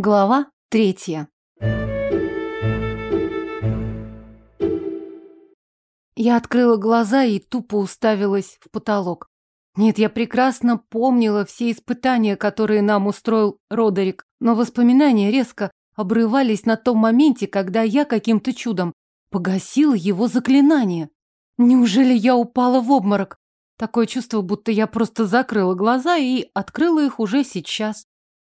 Глава третья. Я открыла глаза и тупо уставилась в потолок. Нет, я прекрасно помнила все испытания, которые нам устроил Родерик, но воспоминания резко обрывались на том моменте, когда я каким-то чудом погасила его заклинание. Неужели я упала в обморок? Такое чувство, будто я просто закрыла глаза и открыла их уже сейчас.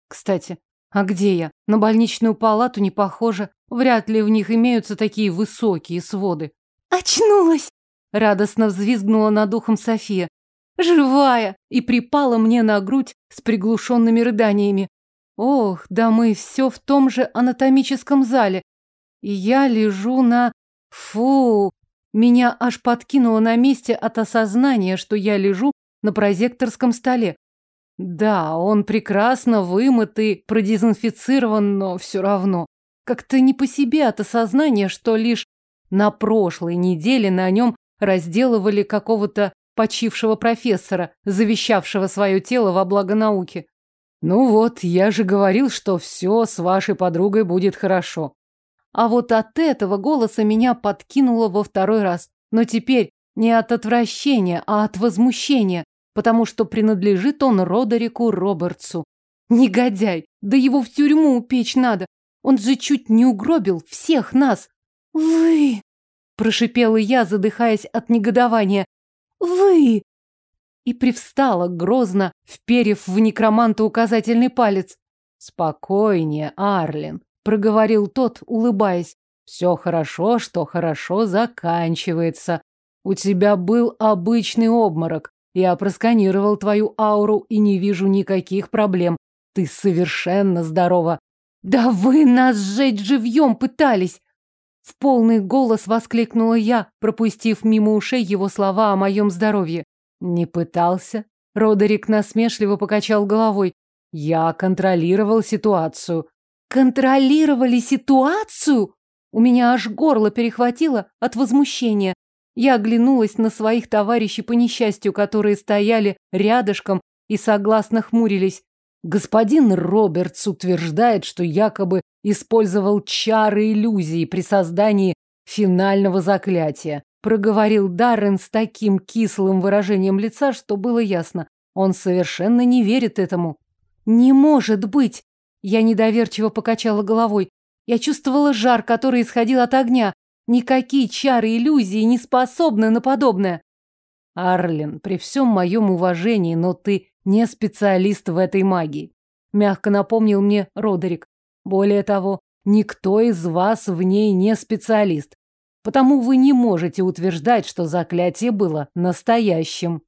Кстати, а где я? На больничную палату не похоже. Вряд ли в них имеются такие высокие своды. Очнулась! Радостно взвизгнула над ухом София. Живая! И припала мне на грудь с приглушенными рыданиями. Ох, да мы все в том же анатомическом зале. И я лежу на... Фу! Меня аж подкинуло на месте от осознания, что я лежу на прозекторском столе. Да, он прекрасно вымыт и продезинфицирован, но все равно. Как-то не по себе от осознания, что лишь на прошлой неделе на нем разделывали какого-то почившего профессора, завещавшего свое тело во благо науки. Ну вот, я же говорил, что все с вашей подругой будет хорошо. А вот от этого голоса меня подкинуло во второй раз. Но теперь не от отвращения, а от возмущения потому что принадлежит он Родерику Робертсу. Негодяй! Да его в тюрьму упечь надо! Он же чуть не угробил всех нас! Вы! Прошипела я, задыхаясь от негодования. Вы! И привстала грозно, вперев в некроманта указательный палец. Спокойнее, Арлин, проговорил тот, улыбаясь. Все хорошо, что хорошо заканчивается. У тебя был обычный обморок. Я просканировал твою ауру и не вижу никаких проблем. Ты совершенно здорова. Да вы нас сжечь живьем пытались! В полный голос воскликнула я, пропустив мимо ушей его слова о моем здоровье. Не пытался. Родерик насмешливо покачал головой. Я контролировал ситуацию. Контролировали ситуацию? У меня аж горло перехватило от возмущения. Я оглянулась на своих товарищей по несчастью, которые стояли рядышком и согласно хмурились. Господин Робертс утверждает, что якобы использовал чары иллюзии при создании финального заклятия. Проговорил Даррен с таким кислым выражением лица, что было ясно. Он совершенно не верит этому. Не может быть! Я недоверчиво покачала головой. Я чувствовала жар, который исходил от огня. Никакие чары иллюзии не способны на подобное. Арлин, при всем моем уважении, но ты не специалист в этой магии. Мягко напомнил мне Родерик. Более того, никто из вас в ней не специалист. Потому вы не можете утверждать, что заклятие было настоящим.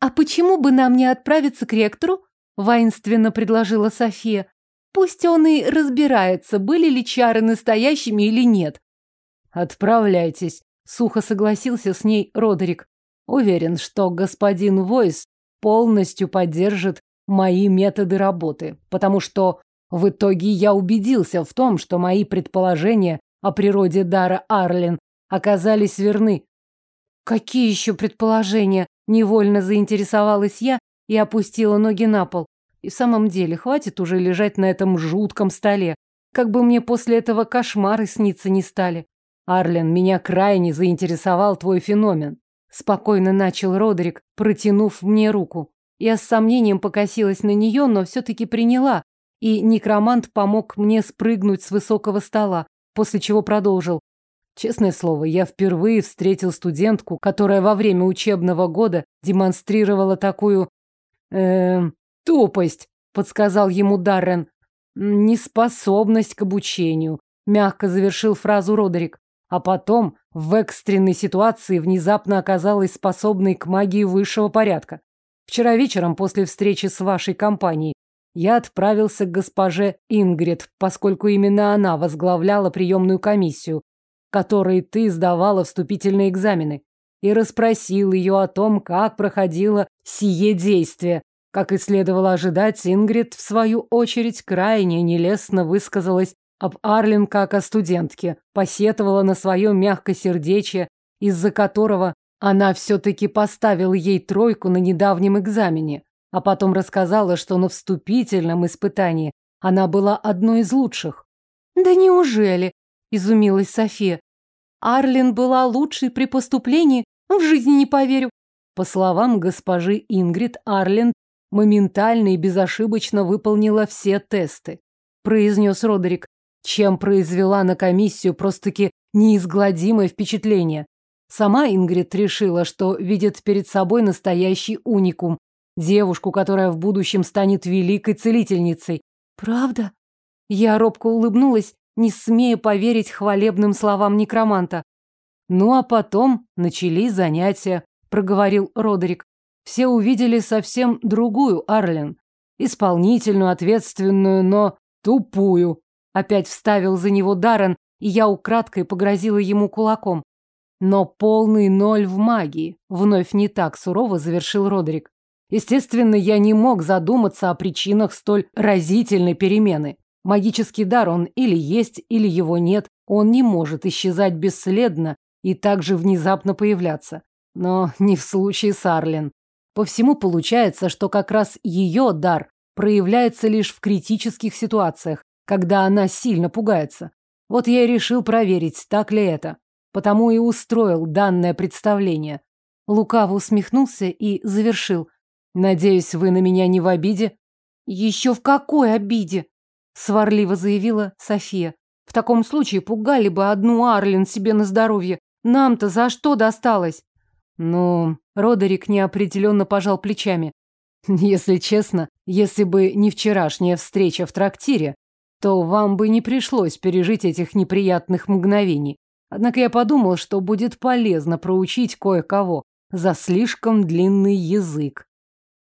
А почему бы нам не отправиться к ректору? Воинственно предложила София. Пусть он и разбирается, были ли чары настоящими или нет. Отправляйтесь, сухо согласился с ней Родерик. Уверен, что господин Войс полностью поддержит мои методы работы, потому что в итоге я убедился в том, что мои предположения о природе дара Арлин оказались верны. Какие еще предположения? Невольно заинтересовалась я и опустила ноги на пол. И в самом деле, хватит уже лежать на этом жутком столе. Как бы мне после этого кошмары сниться не стали. Арлен, меня крайне заинтересовал твой феномен. Спокойно начал Родерик, протянув мне руку. Я с сомнением покосилась на нее, но все-таки приняла, и некромант помог мне спрыгнуть с высокого стола, после чего продолжил. Честное слово, я впервые встретил студентку, которая во время учебного года демонстрировала такую... Э, тупость, подсказал ему Даррен. Неспособность к обучению, мягко завершил фразу Родерик а потом в экстренной ситуации внезапно оказалась способной к магии высшего порядка. Вчера вечером после встречи с вашей компанией я отправился к госпоже Ингрид, поскольку именно она возглавляла приемную комиссию, которой ты сдавала вступительные экзамены, и расспросил ее о том, как проходило сие действие. Как и следовало ожидать, Ингрид, в свою очередь, крайне нелестно высказалась об Арлин как о студентке, посетовала на свое мягкосердечие, из-за которого она все-таки поставила ей тройку на недавнем экзамене, а потом рассказала, что на вступительном испытании Она была одной из лучших. Да неужели? Изумилась София. Арлин была лучшей при поступлении? В жизни не поверю. По словам госпожи Ингрид, Арлин моментально и безошибочно выполнила все тесты, произнес Родерик, чем произвела на комиссию просто-таки неизгладимое впечатление. Сама Ингрид решила, что видит перед собой настоящий уникум, девушку, которая в будущем станет великой целительницей. Правда? Я робко улыбнулась, не смея поверить хвалебным словам некроманта. Ну а потом начались занятия, проговорил Родерик. Все увидели совсем другую Арлен. Исполнительную, ответственную, но тупую. Опять вставил за него Даррен, и я украдкой погрозила ему кулаком. Но полный ноль в магии. Вновь не так сурово завершил Родерик. Естественно, я не мог задуматься о причинах столь разительной перемены. Магический дар он или есть, или его нет. Он не может исчезать бесследно и также внезапно появляться. Но не в случае с Арлен. По всему получается, что как раз ее дар проявляется лишь в критических ситуациях, когда она сильно пугается. Вот я и решил проверить, так ли это. Потому и устроил данное представление. Лукаво усмехнулся и завершил. Надеюсь, вы на меня не в обиде? Еще в какой обиде? Сварливо заявила София. В таком случае пугали бы одну Арлин себе на здоровье. Нам-то за что досталось? Ну, Родерик неопределенно пожал плечами. Если честно, если бы не вчерашняя встреча в трактире, то вам бы не пришлось пережить этих неприятных мгновений. Однако я подумал, что будет полезно проучить кое-кого за слишком длинный язык.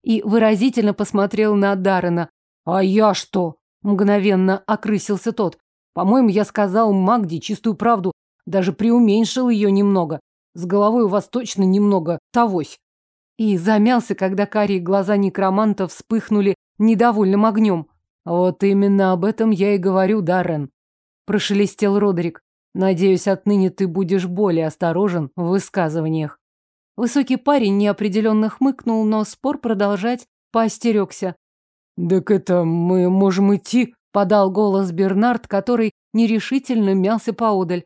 И выразительно посмотрел на Даррена. «А я что?» – мгновенно окрысился тот. «По-моему, я сказал Магде чистую правду, даже преуменьшил ее немного. С головой у вас точно немного тогось. И замялся, когда карие глаза некроманта вспыхнули недовольным огнем. Вот именно об этом я и говорю, Даррен. Прошелестел Родерик. Надеюсь, отныне ты будешь более осторожен в высказываниях. Высокий парень неопределенно хмыкнул, но спор продолжать поостерегся. «Так это мы можем идти?» — подал голос Бернард, который нерешительно мялся поодаль.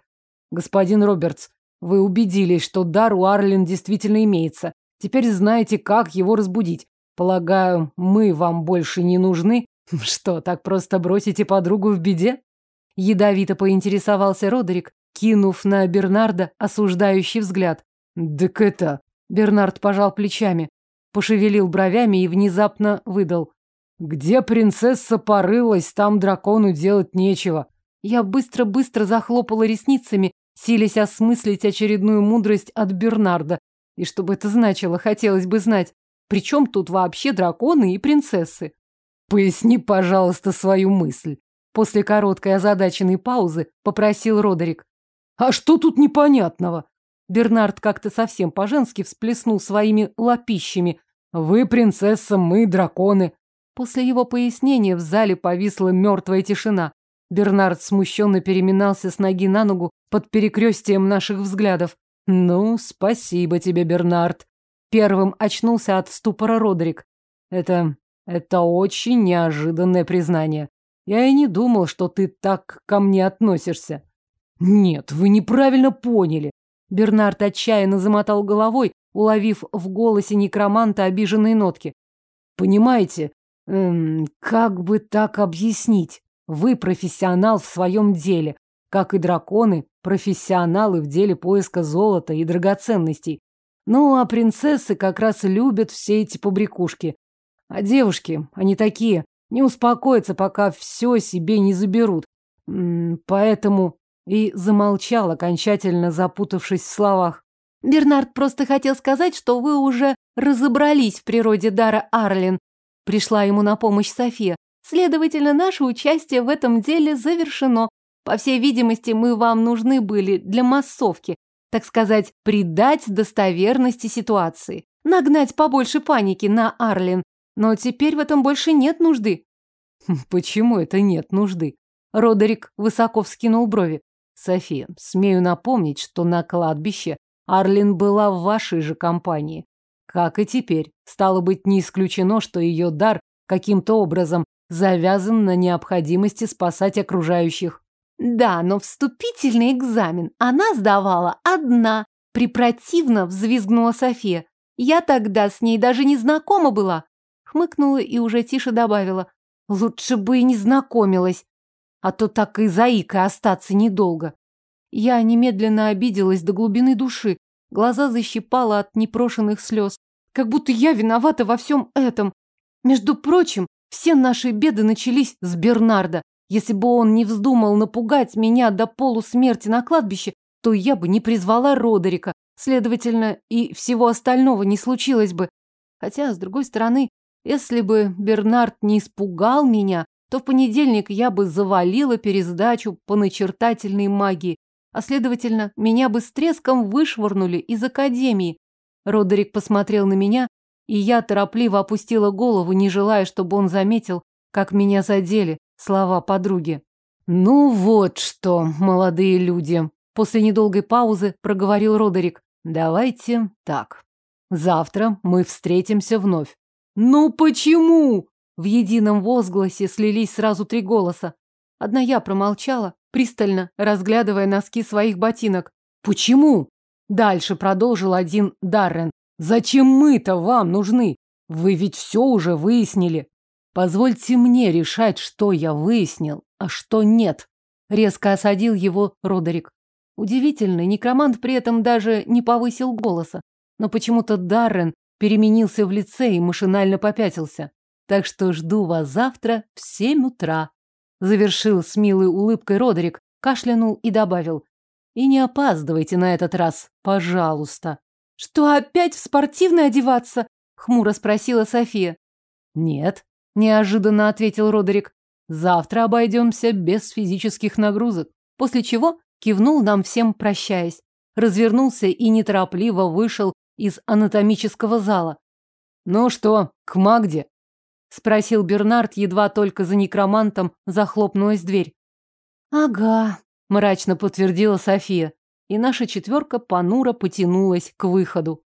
«Господин Робертс, вы убедились, что дар у Арлин действительно имеется. Теперь знаете, как его разбудить. Полагаю, мы вам больше не нужны? Что, так просто бросите подругу в беде? Ядовито поинтересовался Родерик, кинув на Бернарда осуждающий взгляд. «Так это...» Бернард пожал плечами, пошевелил бровями и внезапно выдал. «Где принцесса порылась, там дракону делать нечего». Я быстро-быстро захлопала ресницами, силясь осмыслить очередную мудрость от Бернарда. И что бы это значило, хотелось бы знать. Причем тут вообще драконы и принцессы? Поясни, пожалуйста, свою мысль. После короткой озадаченной паузы попросил Родерик. А что тут непонятного? Бернард как-то совсем по-женски всплеснул своими лапищами. Вы принцесса, мы драконы. После его пояснения в зале повисла мертвая тишина. Бернард смущенно переминался с ноги на ногу под перекрестием наших взглядов. «Ну, спасибо тебе, Бернард». Первым очнулся от ступора Родрик. «Это... это очень неожиданное признание. Я и не думал, что ты так ко мне относишься». «Нет, вы неправильно поняли». Бернард отчаянно замотал головой, уловив в голосе некроманта обиженные нотки. «Понимаете, эм, как бы так объяснить? Вы профессионал в своем деле, как и драконы, профессионалы в деле поиска золота и драгоценностей. Ну, а принцессы как раз любят все эти побрякушки. А девушки, они такие, не успокоятся, пока все себе не заберут. Поэтому и замолчал, окончательно запутавшись в словах. Бернард просто хотел сказать, что вы уже разобрались в природе дара Арлин. Пришла ему на помощь София. Следовательно, наше участие в этом деле завершено. По всей видимости, мы вам нужны были для массовки, так сказать, придать достоверности ситуации, нагнать побольше паники на Арлин. Но теперь в этом больше нет нужды. Почему это нет нужды? Родерик высоко вскинул брови. София, смею напомнить, что на кладбище Арлин была в вашей же компании. Как и теперь. Стало быть, не исключено, что ее дар каким-то образом завязан на необходимости спасать окружающих. Да, но вступительный экзамен она сдавала одна. Препротивно взвизгнула София. Я тогда с ней даже не знакома была. Хмыкнула и уже тише добавила. Лучше бы и не знакомилась, а то так и заикой остаться недолго. Я немедленно обиделась до глубины души. Глаза защипала от непрошенных слез. Как будто я виновата во всем этом. Между прочим, все наши беды начались с Бернарда. Если бы он не вздумал напугать меня до полусмерти на кладбище, то я бы не призвала Родерика. Следовательно, и всего остального не случилось бы. Хотя, с другой стороны, если бы Бернард не испугал меня, то в понедельник я бы завалила пересдачу по начертательной магии, а следовательно, меня бы с треском вышвырнули из академии. Родерик посмотрел на меня, и я торопливо опустила голову, не желая, чтобы он заметил, как меня задели слова подруги. «Ну вот что, молодые люди!» После недолгой паузы проговорил Родерик. «Давайте так. Завтра мы встретимся вновь. «Ну почему?» В едином возгласе слились сразу три голоса. Одна я промолчала, пристально разглядывая носки своих ботинок. «Почему?» Дальше продолжил один Даррен. «Зачем мы-то вам нужны? Вы ведь все уже выяснили. Позвольте мне решать, что я выяснил, а что нет». Резко осадил его Родерик. Удивительно, некромант при этом даже не повысил голоса. Но почему-то Даррен переменился в лице и машинально попятился. Так что жду вас завтра в семь утра. Завершил с милой улыбкой Родерик, кашлянул и добавил. И не опаздывайте на этот раз, пожалуйста. Что опять в спортивное одеваться? Хмуро спросила София. Нет, неожиданно ответил Родерик. Завтра обойдемся без физических нагрузок. После чего кивнул нам всем, прощаясь. Развернулся и неторопливо вышел из анатомического зала. «Ну что, к Магде?» – спросил Бернард, едва только за некромантом захлопнулась дверь. «Ага», – мрачно подтвердила София, и наша четверка понуро потянулась к выходу.